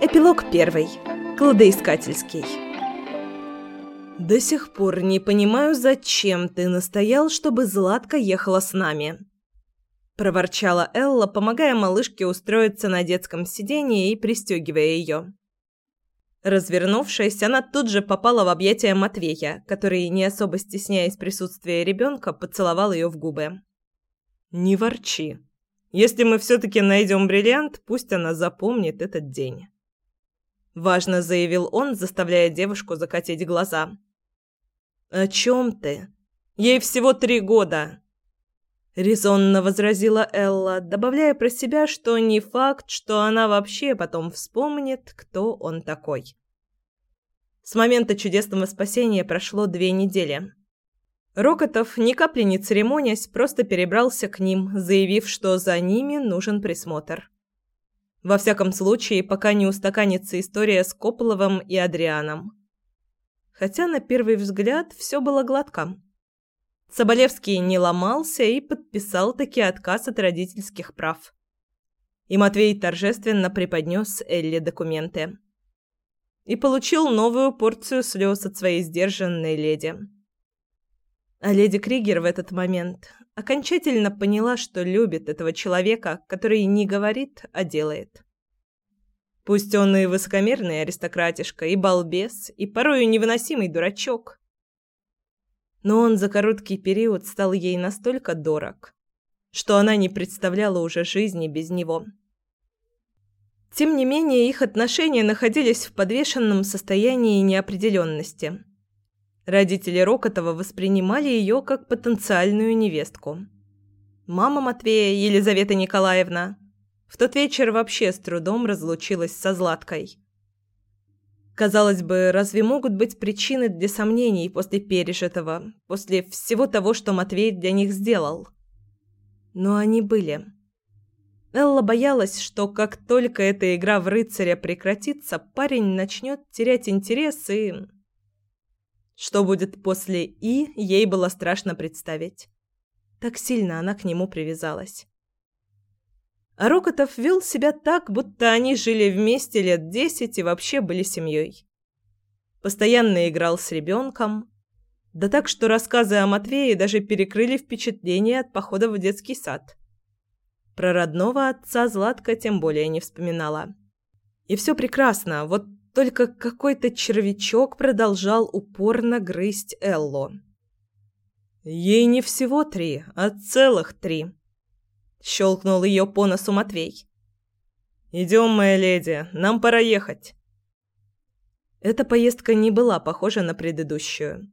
Эпилог первый. Кладоискательский. «До сих пор не понимаю, зачем ты настоял, чтобы Златка ехала с нами», – проворчала Элла, помогая малышке устроиться на детском сиденье и пристегивая ее. Развернувшись, она тут же попала в объятия Матвея, который, не особо стесняясь присутствия ребенка, поцеловал ее в губы. «Не ворчи. Если мы все-таки найдем бриллиант, пусть она запомнит этот день». Важно заявил он, заставляя девушку закатить глаза. «О чем ты? Ей всего три года!» Резонно возразила Элла, добавляя про себя, что не факт, что она вообще потом вспомнит, кто он такой. С момента чудесного спасения прошло две недели. Рокотов, ни капли не церемонясь, просто перебрался к ним, заявив, что за ними нужен присмотр. Во всяком случае, пока не устаканится история с Кополовым и Адрианом. Хотя на первый взгляд все было гладко. Соболевский не ломался и подписал таки отказ от родительских прав. И Матвей торжественно преподнес Элли документы. И получил новую порцию слез от своей сдержанной леди. А леди Кригер в этот момент окончательно поняла, что любит этого человека, который не говорит, а делает. Пусть он и высокомерный аристократишка, и балбес, и порою невыносимый дурачок. Но он за короткий период стал ей настолько дорог, что она не представляла уже жизни без него. Тем не менее, их отношения находились в подвешенном состоянии неопределенности – Родители Рокотова воспринимали ее как потенциальную невестку. Мама Матвея, Елизавета Николаевна, в тот вечер вообще с трудом разлучилась со Златкой. Казалось бы, разве могут быть причины для сомнений после пережитого, после всего того, что Матвей для них сделал? Но они были. Элла боялась, что как только эта игра в рыцаря прекратится, парень начнет терять интерес и что будет после «и», ей было страшно представить. Так сильно она к нему привязалась. А Рокотов вел себя так, будто они жили вместе лет десять и вообще были семьей. Постоянно играл с ребенком. Да так, что рассказы о Матвее даже перекрыли впечатление от похода в детский сад. Про родного отца Златка тем более не вспоминала. И все прекрасно, вот только какой-то червячок продолжал упорно грызть Элло. «Ей не всего три, а целых три», — щелкнул ее по носу Матвей. «Идем, моя леди, нам пора ехать». Эта поездка не была похожа на предыдущую.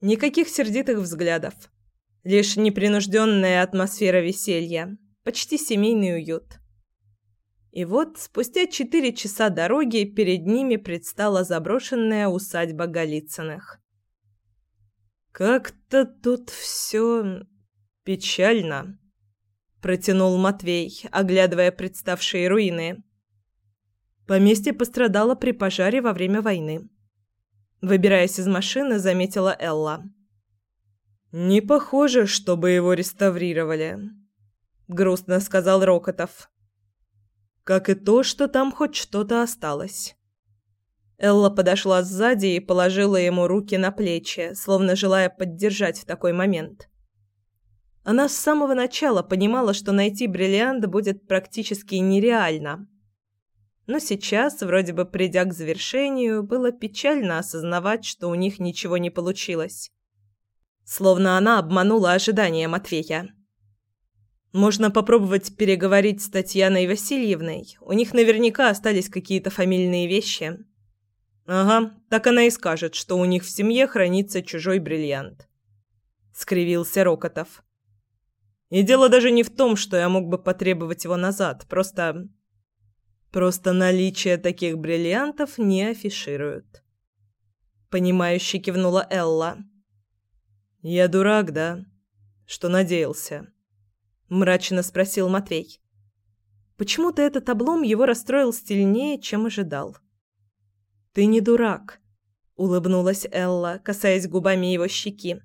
Никаких сердитых взглядов. Лишь непринужденная атмосфера веселья, почти семейный уют. И вот спустя четыре часа дороги перед ними предстала заброшенная усадьба Голицыных. «Как-то тут все печально», — протянул Матвей, оглядывая представшие руины. Поместье пострадало при пожаре во время войны. Выбираясь из машины, заметила Элла. «Не похоже, чтобы его реставрировали», — грустно сказал Рокотов как и то, что там хоть что-то осталось. Элла подошла сзади и положила ему руки на плечи, словно желая поддержать в такой момент. Она с самого начала понимала, что найти бриллиант будет практически нереально. Но сейчас, вроде бы придя к завершению, было печально осознавать, что у них ничего не получилось. Словно она обманула ожидания Матвея. Можно попробовать переговорить с Татьяной Васильевной. У них наверняка остались какие-то фамильные вещи. Ага, так она и скажет, что у них в семье хранится чужой бриллиант. Скривился Рокотов. И дело даже не в том, что я мог бы потребовать его назад, просто просто наличие таких бриллиантов не афишируют. Понимающе кивнула Элла. Я дурак, да? Что надеялся? мрачно спросил Матвей. Почему-то этот облом его расстроил сильнее, чем ожидал. Ты не дурак, улыбнулась Элла, касаясь губами его щеки.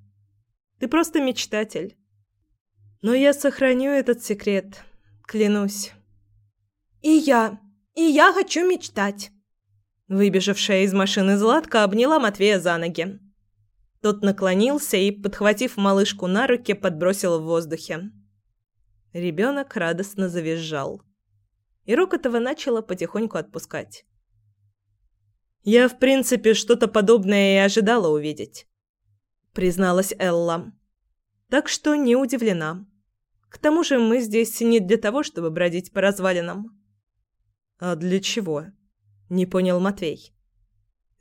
Ты просто мечтатель. Но я сохраню этот секрет, клянусь. И я, и я хочу мечтать. Выбежавшая из машины Златка обняла Матвея за ноги. Тот наклонился и, подхватив малышку на руки, подбросил в воздухе. Ребенок радостно завизжал. И Рокотова начала потихоньку отпускать. «Я, в принципе, что-то подобное и ожидала увидеть», — призналась Элла. «Так что не удивлена. К тому же мы здесь не для того, чтобы бродить по развалинам». «А для чего?» — не понял Матвей.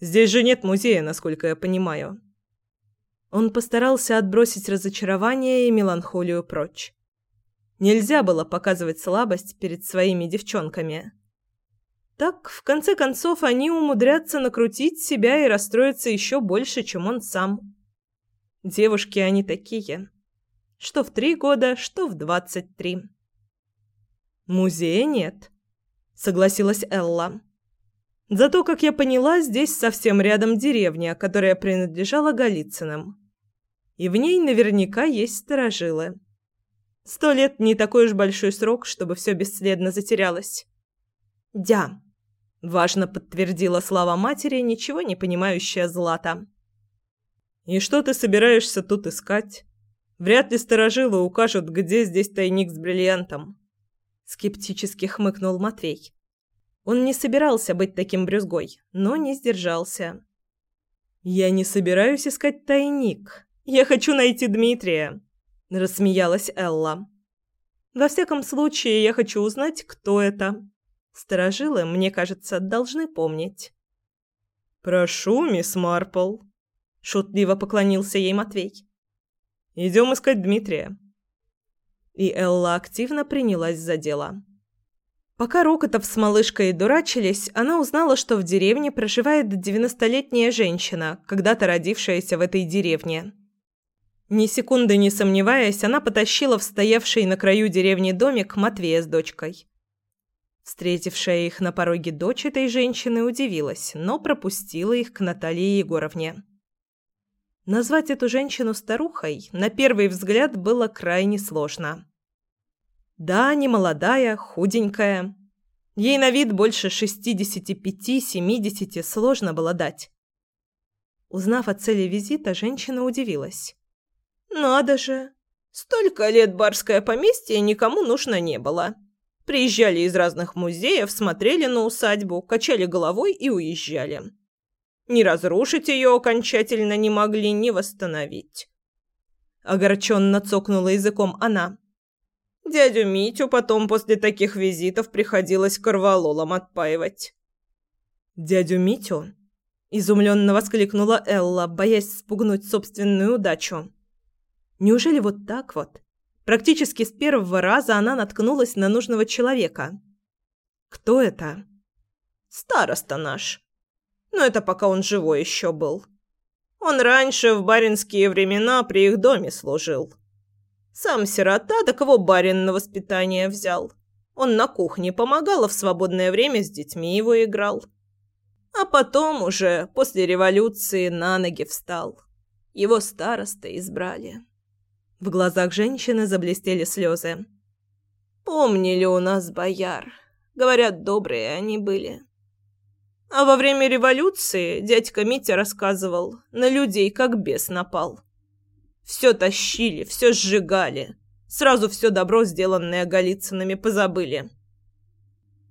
«Здесь же нет музея, насколько я понимаю». Он постарался отбросить разочарование и меланхолию прочь. Нельзя было показывать слабость перед своими девчонками. Так, в конце концов, они умудрятся накрутить себя и расстроиться еще больше, чем он сам. Девушки они такие. Что в три года, что в двадцать три. «Музея нет», — согласилась Элла. «Зато, как я поняла, здесь совсем рядом деревня, которая принадлежала Голицыным и в ней наверняка есть сторожилы. Сто лет не такой уж большой срок, чтобы все бесследно затерялось. «Дя», — важно подтвердила слова матери, ничего не понимающая Злата. «И что ты собираешься тут искать? Вряд ли сторожилы укажут, где здесь тайник с бриллиантом». Скептически хмыкнул Матвей. Он не собирался быть таким брюзгой, но не сдержался. «Я не собираюсь искать тайник», «Я хочу найти Дмитрия», – рассмеялась Элла. «Во всяком случае, я хочу узнать, кто это. Сторожилы, мне кажется, должны помнить». «Прошу, мисс Марпл», – шутливо поклонился ей Матвей. «Идем искать Дмитрия». И Элла активно принялась за дело. Пока Рокотов с малышкой дурачились, она узнала, что в деревне проживает девяностолетняя женщина, когда-то родившаяся в этой деревне. Ни секунды не сомневаясь, она потащила в стоявший на краю деревни домик Матвея с дочкой. Встретившая их на пороге дочь этой женщины удивилась, но пропустила их к Наталье Егоровне. Назвать эту женщину старухой на первый взгляд было крайне сложно. Да, не молодая, худенькая. Ей на вид больше 65-70 сложно было дать. Узнав о цели визита, женщина удивилась. «Надо же! Столько лет барское поместье никому нужно не было. Приезжали из разных музеев, смотрели на усадьбу, качали головой и уезжали. Ни разрушить ее окончательно не могли, ни восстановить». Огорченно цокнула языком она. Дядю Митю потом после таких визитов приходилось корвалолом отпаивать. «Дядю Митю?» – изумленно воскликнула Элла, боясь спугнуть собственную удачу. Неужели вот так вот? Практически с первого раза она наткнулась на нужного человека. Кто это? Староста наш. Но это пока он живой еще был. Он раньше в баринские времена при их доме служил. Сам сирота, так его барин на воспитание взял. Он на кухне помогал, а в свободное время с детьми его играл. А потом уже, после революции, на ноги встал. Его староста избрали. В глазах женщины заблестели слезы. «Помнили у нас бояр. Говорят, добрые они были. А во время революции дядька Митя рассказывал, на людей как бес напал. Все тащили, все сжигали. Сразу все добро, сделанное Голицынами, позабыли».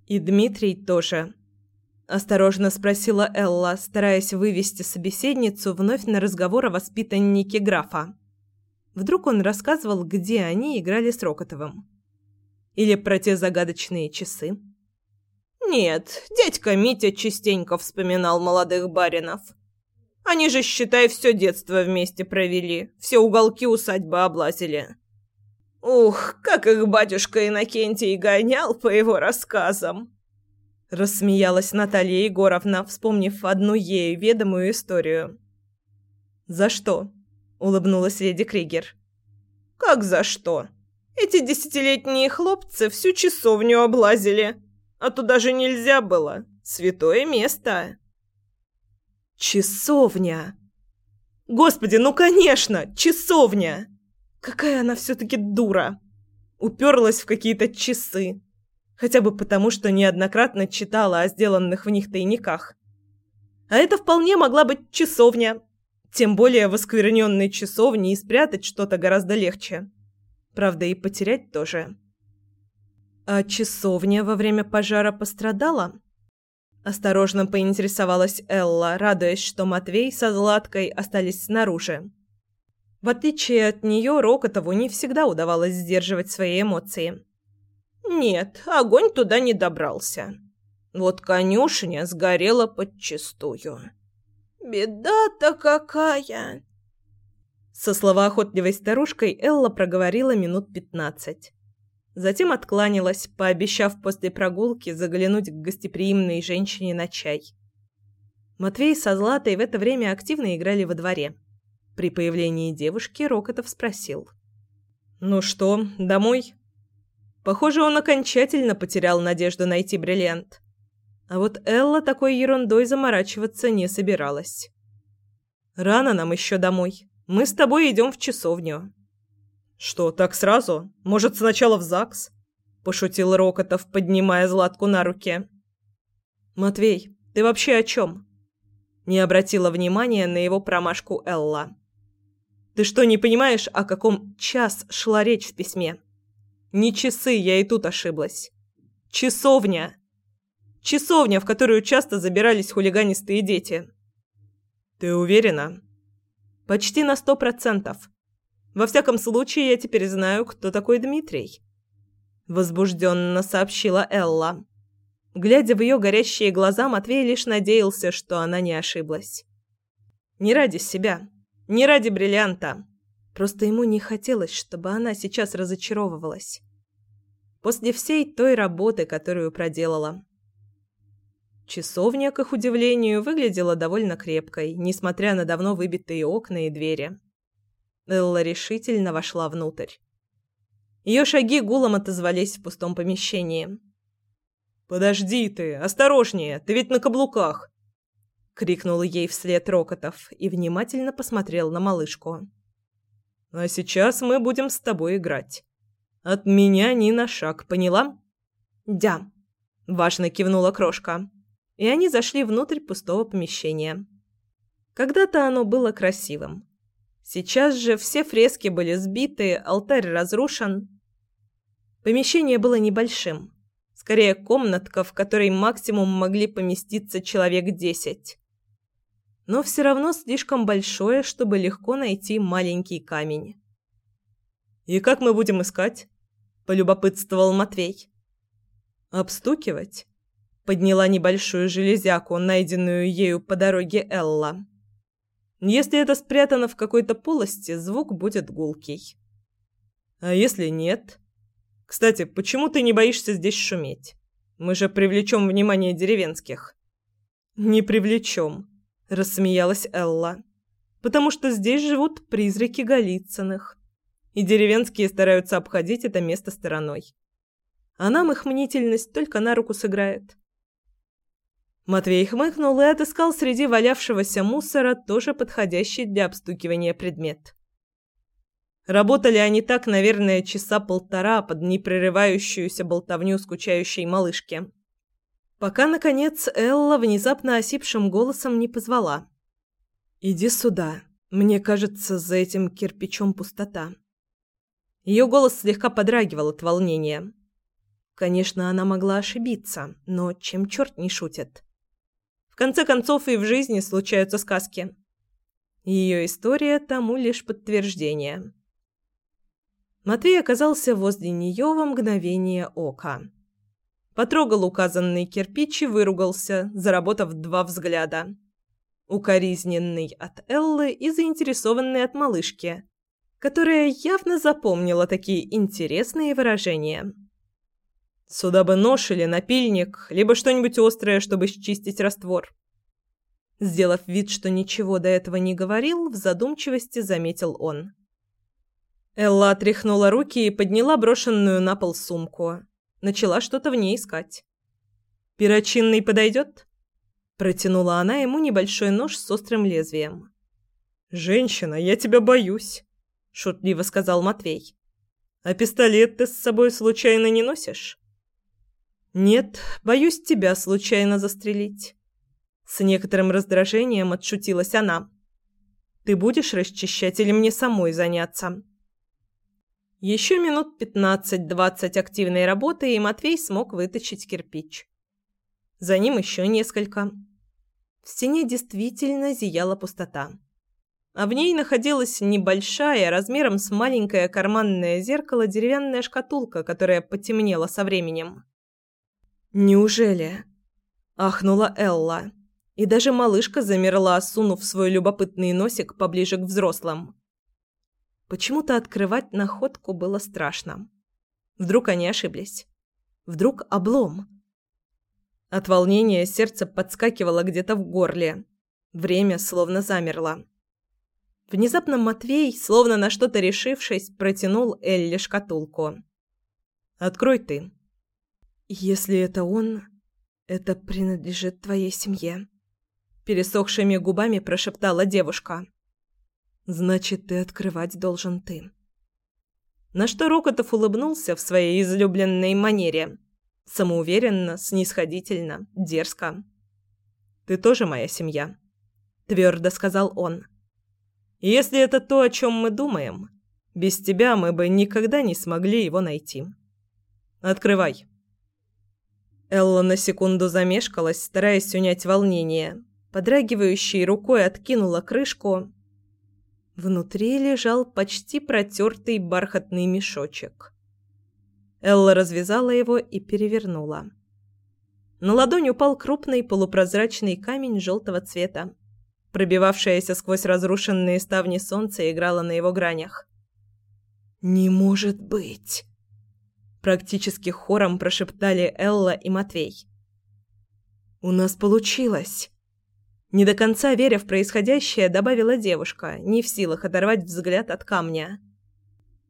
«И Дмитрий тоже», – осторожно спросила Элла, стараясь вывести собеседницу вновь на разговор о воспитаннике графа. Вдруг он рассказывал, где они играли с Рокотовым. Или про те загадочные часы. «Нет, дядька Митя частенько вспоминал молодых баринов. Они же, считай, все детство вместе провели, все уголки усадьбы облазили. Ух, как их батюшка Иннокентий гонял по его рассказам!» Рассмеялась Наталья Егоровна, вспомнив одну ею ведомую историю. «За что?» улыбнулась леди Кригер. Как за что? Эти десятилетние хлопцы всю часовню облазили, а туда же нельзя было. Святое место. Часовня. Господи, ну конечно, часовня! Какая она все-таки дура! Уперлась в какие-то часы. Хотя бы потому, что неоднократно читала о сделанных в них тайниках. А это вполне могла быть часовня. Тем более в оскверненной часовне и спрятать что-то гораздо легче. Правда, и потерять тоже. А часовня во время пожара пострадала? Осторожно поинтересовалась Элла, радуясь, что Матвей со Златкой остались снаружи. В отличие от нее, Рокотову не всегда удавалось сдерживать свои эмоции. «Нет, огонь туда не добрался. Вот конюшня сгорела подчистую. Беда-то какая!» Со словоохотливой старушкой Элла проговорила минут пятнадцать. Затем откланялась, пообещав после прогулки заглянуть к гостеприимной женщине на чай. Матвей со Златой в это время активно играли во дворе. При появлении девушки Рокотов спросил. «Ну что, домой?» Похоже, он окончательно потерял надежду найти бриллиант. А вот Элла такой ерундой заморачиваться не собиралась. «Рано нам еще домой. Мы с тобой идем в часовню». «Что, так сразу? Может, сначала в ЗАГС?» – пошутил Рокотов, поднимая Златку на руки. «Матвей, ты вообще о чем?» Не обратила внимания на его промашку Элла. «Ты что, не понимаешь, о каком час шла речь в письме? Не часы, я и тут ошиблась. Часовня. Часовня, в которую часто забирались хулиганистые дети». «Ты уверена?» «Почти на сто процентов. Во всяком случае, я теперь знаю, кто такой Дмитрий. Возбужденно сообщила Элла. Глядя в ее горящие глаза, Матвей лишь надеялся, что она не ошиблась. Не ради себя, не ради бриллианта. Просто ему не хотелось, чтобы она сейчас разочаровывалась. После всей той работы, которую проделала. Часовня, к их удивлению, выглядела довольно крепкой, несмотря на давно выбитые окна и двери. Элла решительно вошла внутрь. Ее шаги гулом отозвались в пустом помещении. «Подожди ты! Осторожнее! Ты ведь на каблуках!» Крикнул ей вслед Рокотов и внимательно посмотрел на малышку. «А сейчас мы будем с тобой играть. От меня ни на шаг, поняла?» «Дя!» – важно кивнула крошка. И они зашли внутрь пустого помещения. Когда-то оно было красивым. Сейчас же все фрески были сбиты, алтарь разрушен. Помещение было небольшим. Скорее, комнатка, в которой максимум могли поместиться человек десять. Но все равно слишком большое, чтобы легко найти маленький камень. «И как мы будем искать?» – полюбопытствовал Матвей. «Обстукивать?» – подняла небольшую железяку, найденную ею по дороге Элла. Если это спрятано в какой-то полости, звук будет гулкий. А если нет? Кстати, почему ты не боишься здесь шуметь? Мы же привлечем внимание деревенских. Не привлечем, рассмеялась Элла. Потому что здесь живут призраки Голицыных. И деревенские стараются обходить это место стороной. А нам их мнительность только на руку сыграет. Матвей хмыкнул и отыскал среди валявшегося мусора тоже подходящий для обстукивания предмет. Работали они так, наверное, часа полтора под непрерывающуюся болтовню скучающей малышки. Пока, наконец, Элла внезапно осипшим голосом не позвала. «Иди сюда. Мне кажется, за этим кирпичом пустота». Ее голос слегка подрагивал от волнения. Конечно, она могла ошибиться, но чем черт не шутит? В конце концов, и в жизни случаются сказки. Ее история тому лишь подтверждение. Матвей оказался возле нее во мгновение ока. Потрогал указанный кирпич и выругался, заработав два взгляда. Укоризненный от Эллы и заинтересованный от малышки, которая явно запомнила такие интересные выражения. Сюда бы нож или напильник, либо что-нибудь острое, чтобы счистить раствор. Сделав вид, что ничего до этого не говорил, в задумчивости заметил он. Элла отряхнула руки и подняла брошенную на пол сумку. Начала что-то в ней искать. «Перочинный подойдет?» Протянула она ему небольшой нож с острым лезвием. «Женщина, я тебя боюсь», — шутливо сказал Матвей. «А пистолет ты с собой случайно не носишь?» «Нет, боюсь тебя случайно застрелить». С некоторым раздражением отшутилась она. «Ты будешь расчищать или мне самой заняться?» Еще минут пятнадцать-двадцать активной работы, и Матвей смог вытащить кирпич. За ним еще несколько. В стене действительно зияла пустота а в ней находилась небольшая, размером с маленькое карманное зеркало, деревянная шкатулка, которая потемнела со временем. «Неужели?» – ахнула Элла. И даже малышка замерла, сунув свой любопытный носик поближе к взрослым. Почему-то открывать находку было страшно. Вдруг они ошиблись. Вдруг облом. От волнения сердце подскакивало где-то в горле. Время словно замерло. Внезапно Матвей, словно на что-то решившись, протянул Элле шкатулку. «Открой ты». «Если это он, это принадлежит твоей семье», — пересохшими губами прошептала девушка. «Значит, ты открывать должен ты». На что Рокотов улыбнулся в своей излюбленной манере. Самоуверенно, снисходительно, дерзко. «Ты тоже моя семья», — твердо сказал он. Если это то, о чем мы думаем, без тебя мы бы никогда не смогли его найти. Открывай. Элла на секунду замешкалась, стараясь унять волнение. Подрагивающей рукой откинула крышку. Внутри лежал почти протертый бархатный мешочек. Элла развязала его и перевернула. На ладонь упал крупный полупрозрачный камень желтого цвета. Пробивавшееся сквозь разрушенные ставни солнце играло на его гранях. «Не может быть!» Практически хором прошептали Элла и Матвей. «У нас получилось!» Не до конца веря в происходящее, добавила девушка, не в силах оторвать взгляд от камня.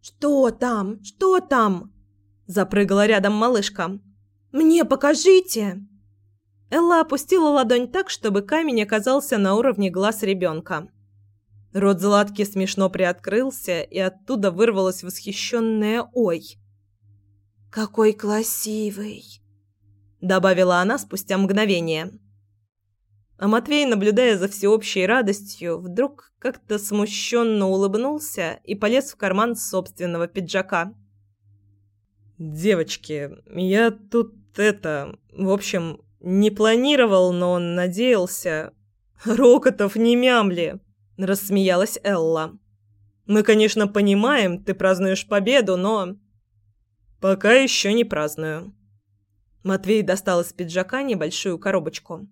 «Что там? Что там?» Запрыгала рядом малышка. «Мне покажите!» Элла опустила ладонь так, чтобы камень оказался на уровне глаз ребенка. Рот Златки смешно приоткрылся, и оттуда вырвалось восхищенное «Ой!». «Какой красивый!» – добавила она спустя мгновение. А Матвей, наблюдая за всеобщей радостью, вдруг как-то смущенно улыбнулся и полез в карман собственного пиджака. «Девочки, я тут это... В общем, не планировал, но он надеялся. Рокотов не мямли, рассмеялась Элла. Мы, конечно, понимаем, ты празднуешь победу, но пока еще не праздную. Матвей достал из пиджака небольшую коробочку.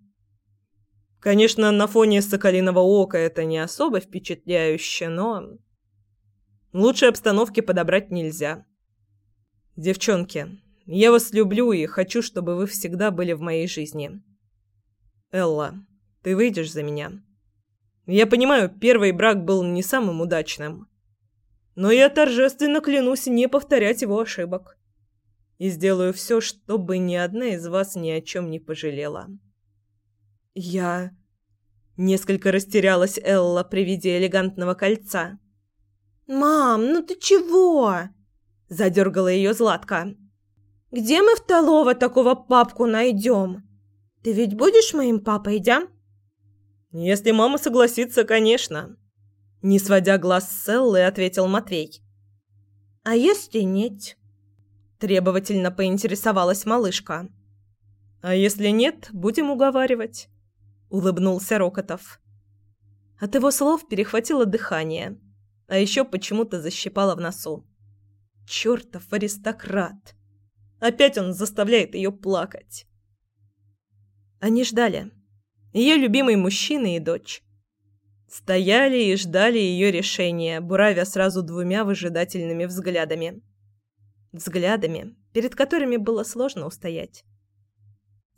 Конечно, на фоне соколиного ока это не особо впечатляюще, но лучшей обстановки подобрать нельзя. Девчонки, я вас люблю и хочу, чтобы вы всегда были в моей жизни. Элла, ты выйдешь за меня? Я понимаю, первый брак был не самым удачным. Но я торжественно клянусь не повторять его ошибок. И сделаю все, чтобы ни одна из вас ни о чем не пожалела. Я... Несколько растерялась Элла при виде элегантного кольца. «Мам, ну ты чего?» Задергала ее Златка. Где мы в Толово такого папку найдем? Ты ведь будешь моим папой, да?» «Если мама согласится, конечно», — не сводя глаз с Селлы, ответил Матвей. «А если нет?» — требовательно поинтересовалась малышка. «А если нет, будем уговаривать», — улыбнулся Рокотов. От его слов перехватило дыхание, а еще почему-то защипало в носу. «Чертов аристократ!» Опять он заставляет ее плакать. Они ждали. Ее любимый мужчина и дочь. Стояли и ждали ее решения, буравя сразу двумя выжидательными взглядами. Взглядами, перед которыми было сложно устоять.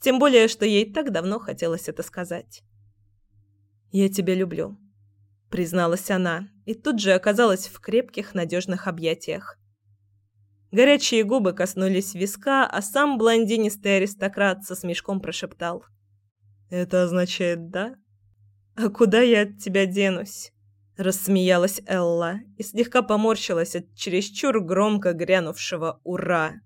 Тем более, что ей так давно хотелось это сказать. «Я тебя люблю», — призналась она, и тут же оказалась в крепких, надежных объятиях. Горячие губы коснулись виска, а сам блондинистый аристократ со смешком прошептал. «Это означает «да»? А куда я от тебя денусь? Рассмеялась Элла и слегка поморщилась от чересчур громко грянувшего «Ура!».